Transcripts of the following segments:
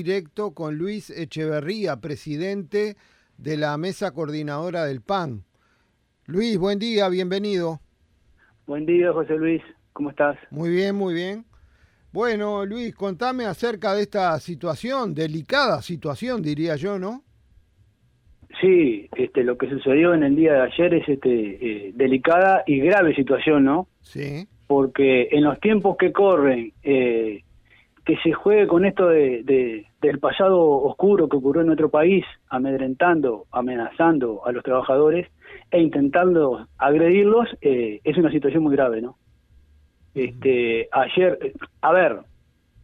directo con Luis Echeverría, presidente de la mesa coordinadora del PAN. Luis, buen día, bienvenido. Buen día, José Luis, ¿cómo estás? Muy bien, muy bien. Bueno, Luis, contame acerca de esta situación, delicada situación, diría yo, ¿no? Sí, este, lo que sucedió en el día de ayer es este, eh, delicada y grave situación, ¿no? Sí. Porque en los tiempos que corren, eh, que se juegue con esto de, del pasado oscuro que ocurrió en nuestro país, amedrentando, amenazando a los trabajadores e intentando agredirlos, eh, es una situación muy grave, ¿no? Este, ayer, a ver,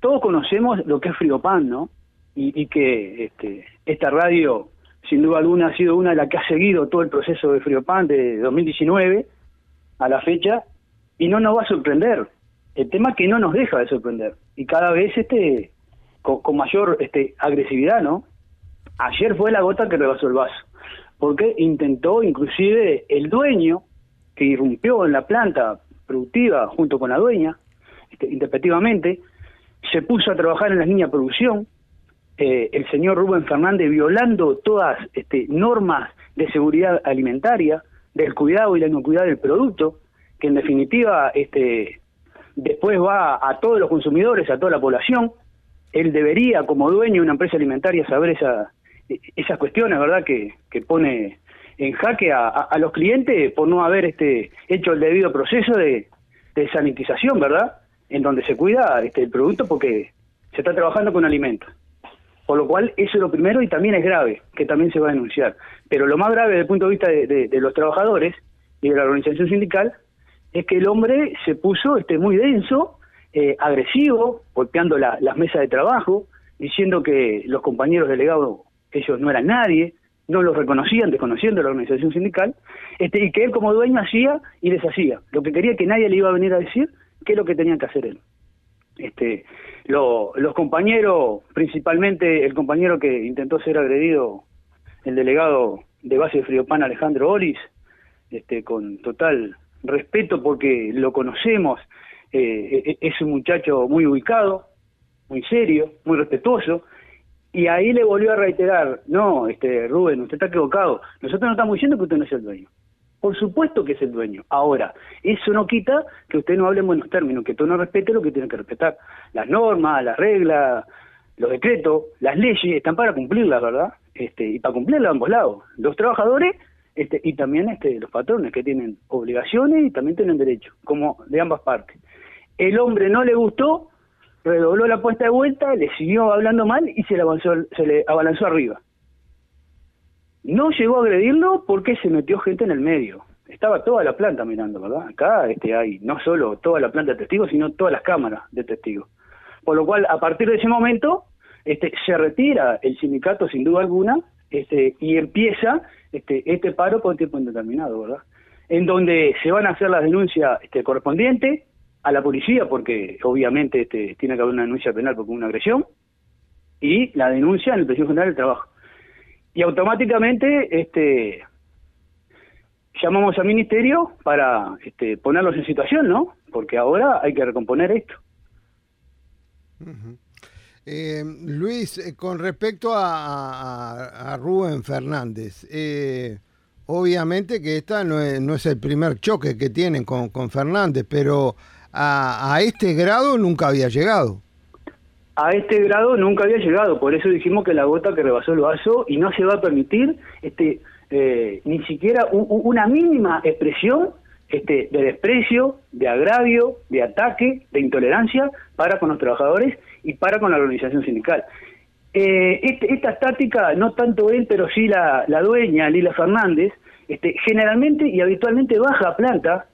todos conocemos lo que es Friopan, ¿no? Y, que este, esta radio, sin duda alguna, ha sido una de las que ha seguido todo el proceso de Friopan de 2019 a la fecha, y no nos va a sorprender. El tema que no nos deja de sorprender y cada vez este con, mayor este agresividad, ¿no? Ayer fue la gota que rebasó el vaso, porque intentó inclusive el dueño que irrumpió en la planta productiva junto con la dueña, este, interpretativamente, se puso a trabajar en la línea producción, eh, el señor Rubén Fernández violando todas este, normas de seguridad alimentaria, del cuidado y la inocuidad del producto, que en definitiva este, después va a todos los consumidores, a toda la población. Él debería, como dueño de una empresa alimentaria, saber esa, esas cuestiones, ¿verdad?, que, que pone en jaque a, los clientes por no haber este hecho el debido proceso de, de sanitización, ¿verdad?, en donde se cuida este, el producto porque se está trabajando con alimentos. Por lo cual, eso es lo primero y también es grave, que también se va a denunciar. Pero lo más grave desde el punto de vista de los trabajadores y de la organización sindical es que el hombre se puso este, muy denso, eh, agresivo, golpeando las mesas de trabajo, diciendo que los compañeros delegados, ellos no eran nadie, no los reconocían, desconociendo la organización sindical, este, y que él como dueño hacía y deshacía. Lo que quería que nadie le iba a venir a decir qué es lo que tenían que hacer él. Este, los compañeros, principalmente el compañero que intentó ser agredido, el delegado de base de Friopan Alejandro Oris, este, con total respeto porque lo conocemos, eh, e-, es un muchacho muy ubicado, muy serio, muy respetuoso, y ahí le volvió a reiterar, no, este Rubén, usted está equivocado, nosotros no estamos diciendo que usted no es el dueño. Por supuesto que es el dueño. Ahora, eso no quita que usted no hable en buenos términos, que tú no respete lo que tiene que respetar. Las normas, las reglas, los decretos, las leyes están para cumplirlas, ¿verdad? Este, y para cumplirlas a ambos lados. Los trabajadores este, y también este, los patrones que tienen obligaciones y también tienen derechos, como de ambas partes. El hombre no le gustó, redobló la puesta de vuelta, le siguió hablando mal y se le, avanzó, se le abalanzó arriba. No llegó a agredirlo porque se metió gente en el medio. Estaba toda la planta mirando, ¿verdad? Acá este, hay no solo toda la planta de testigos, sino todas las cámaras de testigos. Por lo cual, a partir de ese momento, este, se retira el sindicato sin duda alguna este, y empieza este, este paro por tiempo indeterminado, ¿verdad? En donde se van a hacer las denuncias este, correspondientes a la policía, porque obviamente este, tiene que haber una denuncia penal porque una agresión, y la denuncia en el Presión General del Trabajo. Y automáticamente este, llamamos al Ministerio para este, ponerlos en situación, ¿no? Porque ahora hay que recomponer esto. Eh, Luis, eh, con respecto a, Rubén Fernández, eh, obviamente que esta no es, no es, el primer choque que tienen con, Fernández, pero a, este grado nunca había llegado. A este grado nunca había llegado, por eso dijimos que la gota que rebasó el vaso y no se va a permitir este ni siquiera una mínima expresión este, de desprecio, de agravio, de ataque, de intolerancia para con los trabajadores y para con la organización sindical. Eh, este, esta táctica, no tanto él, pero sí la, la dueña, Lila Fernández, este, generalmente y habitualmente baja a planta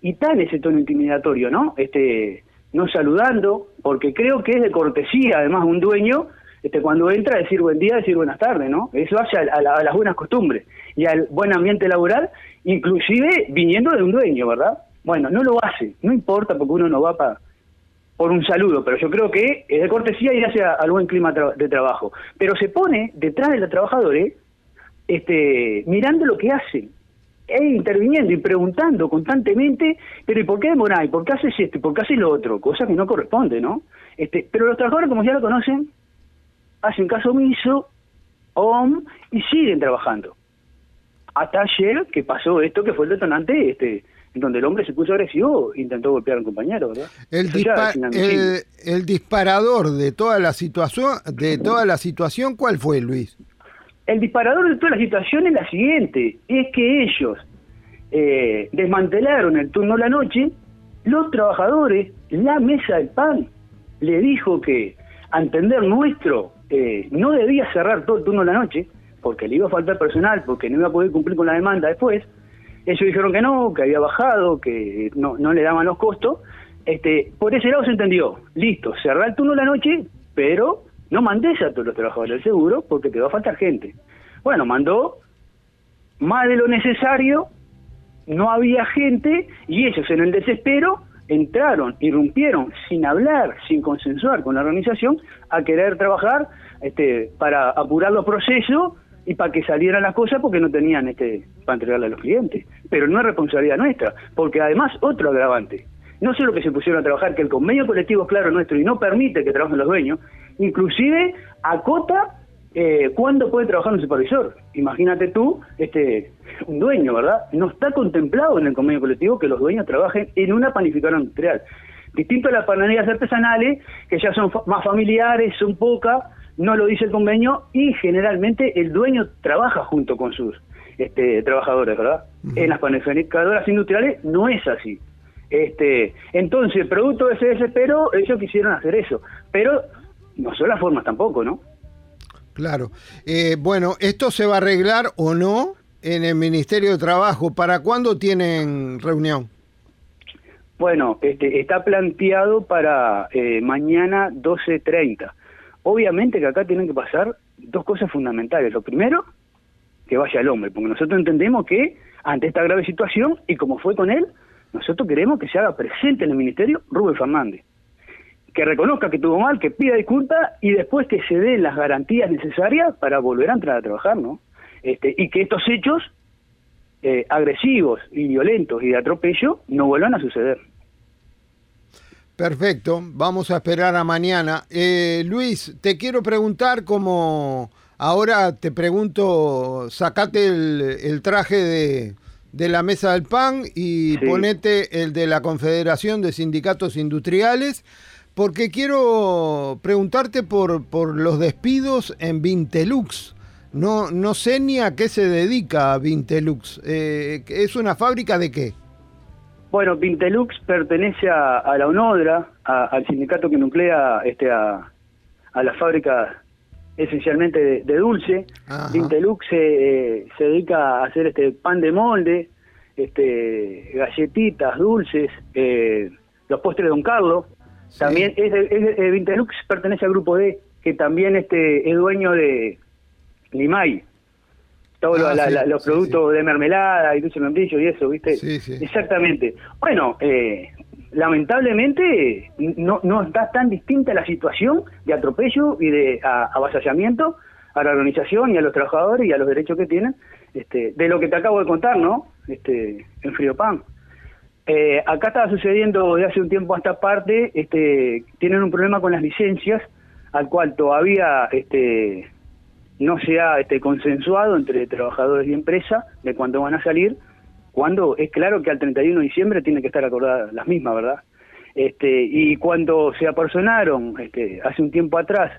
y tal ese tono intimidatorio, ¿no? Este, no saludando, porque creo que es de cortesía, además, un dueño, este, cuando entra, decir buen día, decir buenas tardes, ¿no? Eso hace a, a las buenas costumbres y al buen ambiente laboral, inclusive viniendo de un dueño, ¿verdad? Bueno, no lo hace, no importa porque uno no va para por un saludo, pero yo creo que es de cortesía ir hacia al buen clima de trabajo. Pero se pone detrás de los trabajadores, este, mirando lo que hacen, e interviniendo y preguntando constantemente, pero ¿y por qué demoráis? ¿Por qué haces esto? ¿Y por qué haces lo otro? Cosa que no corresponde, ¿no? Este, pero los trabajadores, como ya lo conocen, hacen caso omiso, OM, y siguen trabajando. Hasta ayer que pasó esto que fue el detonante, este, donde el hombre se puso agresivo e intentó golpear a un compañero, ¿verdad? El, el, disparador de toda la situación, de toda la situación, ¿cuál fue, Luis? El disparador de toda la situación es la siguiente, es que ellos eh, desmantelaron el turno de la noche, los trabajadores, la mesa del pan, le dijo que a entender nuestro eh, no debía cerrar todo el turno de la noche, porque le iba a faltar personal, porque no iba a poder cumplir con la demanda después. Ellos dijeron que no, que había bajado, que no, no le daban los costos. Este, por ese lado se entendió. Listo, cerrar el turno la noche, pero no mandes a todos los trabajadores del seguro porque te va a faltar gente. Bueno, mandó más de lo necesario, no había gente y ellos en el desespero entraron, irrumpieron sin hablar, sin consensuar con la organización a querer trabajar este, para apurar los procesos y para que salieran las cosas porque no tenían este para entregarle a los clientes. Pero no es responsabilidad nuestra, porque además otro agravante, no solo que se pusieron a trabajar, que el convenio colectivo es claro nuestro y no permite que trabajen los dueños, inclusive acota eh, cuándo puede trabajar un supervisor. Imagínate tú, este, un dueño, ¿verdad? No está contemplado en el convenio colectivo que los dueños trabajen en una panificadora industrial. Distinto a las panaderías artesanales, que ya son más familiares, son pocas, no lo dice el convenio y generalmente el dueño trabaja junto con sus este, trabajadores, ¿verdad? En las panificadoras industriales no es así. Este, entonces, producto de ese desespero, ellos quisieron hacer eso, pero no son las formas tampoco, ¿no? Claro. Eh, bueno, ¿esto se va a arreglar o no en el Ministerio de Trabajo? ¿Para cuándo tienen reunión? Bueno, este, está planteado para eh, mañana 12.30. Obviamente que acá tienen que pasar dos cosas fundamentales. Lo primero, que vaya el hombre, porque nosotros entendemos que ante esta grave situación, y como fue con él, nosotros queremos que se haga presente en el Ministerio Rubén Fernández. Que reconozca que tuvo mal, que pida disculpas y después que se den las garantías necesarias para volver a entrar a trabajar, ¿no? Este, y que estos hechos eh, agresivos y violentos y de atropello no vuelvan a suceder. Perfecto, vamos a esperar a mañana. Eh, Luis, te quiero preguntar como ahora te pregunto, sacate el, traje de, de, la mesa del pan y ponete el de la Confederación de Sindicatos Industriales, porque quiero preguntarte por, por los despidos en Vintelux. No, no sé ni a qué se dedica Vintelux. Eh, ¿Es una fábrica de qué? Bueno, Vintelux pertenece a, la ONODRA, al sindicato que nuclea este, a, la fábrica esencialmente de, dulce. Vintelux se, se dedica a hacer este pan de molde, este galletitas, dulces, eh, los postres de Don Carlos. También es, es, Vintelux pertenece al grupo D, que también este es dueño de Limay todos ah, los productos de mermelada y dulce membrillo y eso, ¿viste? Exactamente. Bueno, eh, lamentablemente no, no está tan distinta la situación de atropello y de avasallamiento a la organización y a los trabajadores y a los derechos que tienen, este, de lo que te acabo de contar, ¿no? Este, en Friopan. Eh, acá está sucediendo de hace un tiempo a esta parte, este, tienen un problema con las licencias, al cual todavía este, no se ha este, consensuado entre trabajadores y empresa de cuándo van a salir, cuando es claro que al 31 de diciembre tienen que estar acordadas las mismas, ¿verdad? Este, y cuando se apersonaron este, hace un tiempo atrás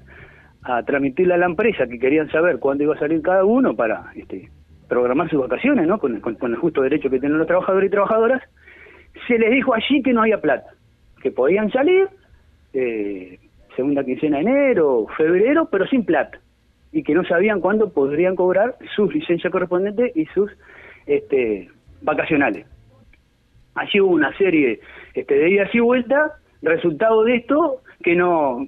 a transmitirle a la empresa que querían saber cuándo iba a salir cada uno para este, programar sus vacaciones, ¿no? Con, el justo derecho que tienen los trabajadores y trabajadoras, se les dijo allí que no había plata, que podían salir eh, segunda quincena de enero, febrero, pero sin plata y que no sabían cuándo podrían cobrar sus licencias correspondientes y sus este, vacacionales. Allí hubo una serie este, de idas y vueltas, resultado de esto que no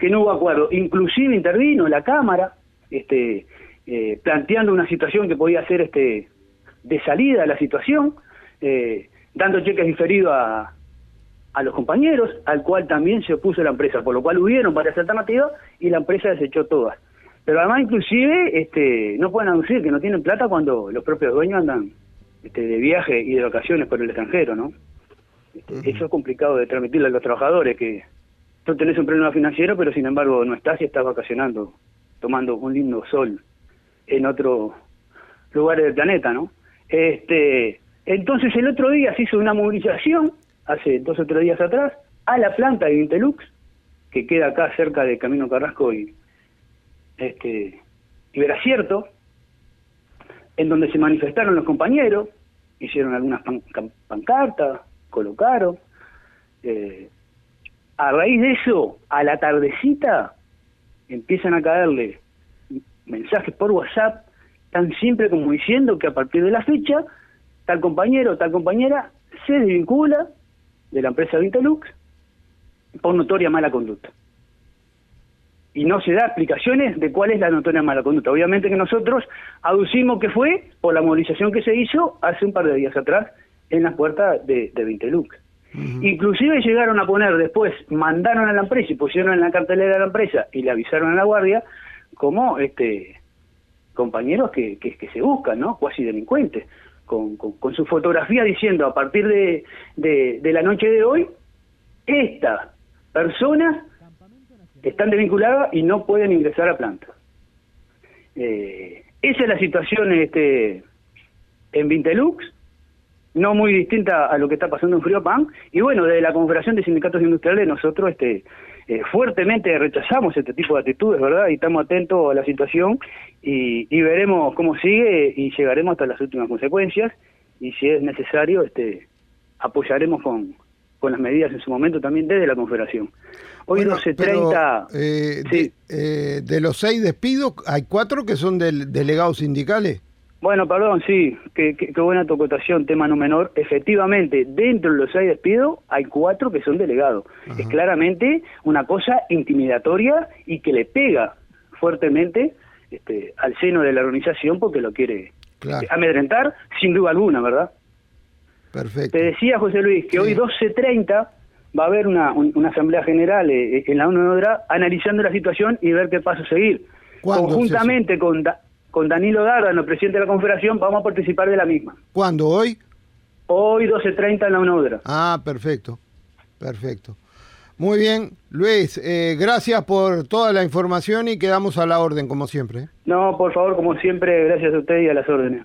que no hubo acuerdo. Inclusive intervino la Cámara este, eh, planteando una situación que podía ser este, de salida a la situación, eh, dando cheques diferidos a, a los compañeros, al cual también se opuso la empresa, por lo cual hubieron varias alternativas y la empresa desechó todas. Pero además inclusive este, no pueden anunciar que no tienen plata cuando los propios dueños andan este, de viaje y de vacaciones por el extranjero, ¿no? Este, eso es complicado de transmitirle a los trabajadores que, tú tenés un problema financiero, pero sin embargo no estás y estás vacacionando, tomando un lindo sol en otro lugar del planeta, ¿no? Este, entonces el otro día se hizo una movilización, hace dos o tres días atrás, a la planta de Intelux, que queda acá cerca de Camino Carrasco y este y Veracierto, en donde se manifestaron los compañeros, hicieron algunas pancartas, colocaron. Eh, a raíz de eso, a la tardecita, empiezan a caerle mensajes por WhatsApp, tan simple como diciendo que a partir de la fecha, tal compañero o tal compañera se desvincula de la empresa Vintelux por notoria mala conducta y no se da explicaciones de cuál es la notoria mala conducta. Obviamente que nosotros aducimos que fue por la movilización que se hizo hace un par de días atrás en las puertas de, de Vintelux. Inclusive llegaron a poner después, mandaron a la empresa y pusieron en la cartelera de la empresa y le avisaron a la guardia como este compañeros que, que, se buscan, ¿no? Cuasi delincuentes, con, con, su fotografía diciendo a partir de, de, de la noche de hoy, esta persona están desvinculadas y no pueden ingresar a planta. Eh, esa es la situación este, en Vintelux, no muy distinta a lo que está pasando en Friopan. Y bueno, desde la Confederación de Sindicatos Industriales nosotros este, eh, fuertemente rechazamos este tipo de actitudes, ¿verdad? Y estamos atentos a la situación y, y, veremos cómo sigue y llegaremos hasta las últimas consecuencias. Y si es necesario, este, apoyaremos con, con las medidas en su momento también desde la Confederación. Hoy no se 30... Eh, eh, de, los seis despidos, ¿hay cuatro que son del, delegados sindicales? Bueno, perdón, sí, qué, buena tu tema no menor. Efectivamente, dentro de los seis despidos hay cuatro que son delegados. Es claramente una cosa intimidatoria y que le pega fuertemente este, al seno de la organización porque lo quiere amedrentar, sin duda alguna, ¿verdad? Perfecto. Te decía, José Luis, que hoy 12.30 va a haber una, una asamblea general eh, eh, en la ONU analizando la situación y ver qué paso seguir. Conjuntamente con, con Danilo Dárdano, presidente de la Confederación, vamos a participar de la misma. ¿Cuándo? ¿Hoy? Hoy 12.30 en la ONU Ah, perfecto, perfecto. Muy bien, Luis, eh, gracias por toda la información y quedamos a la orden, como siempre. No, por favor, como siempre, gracias a usted y a las órdenes.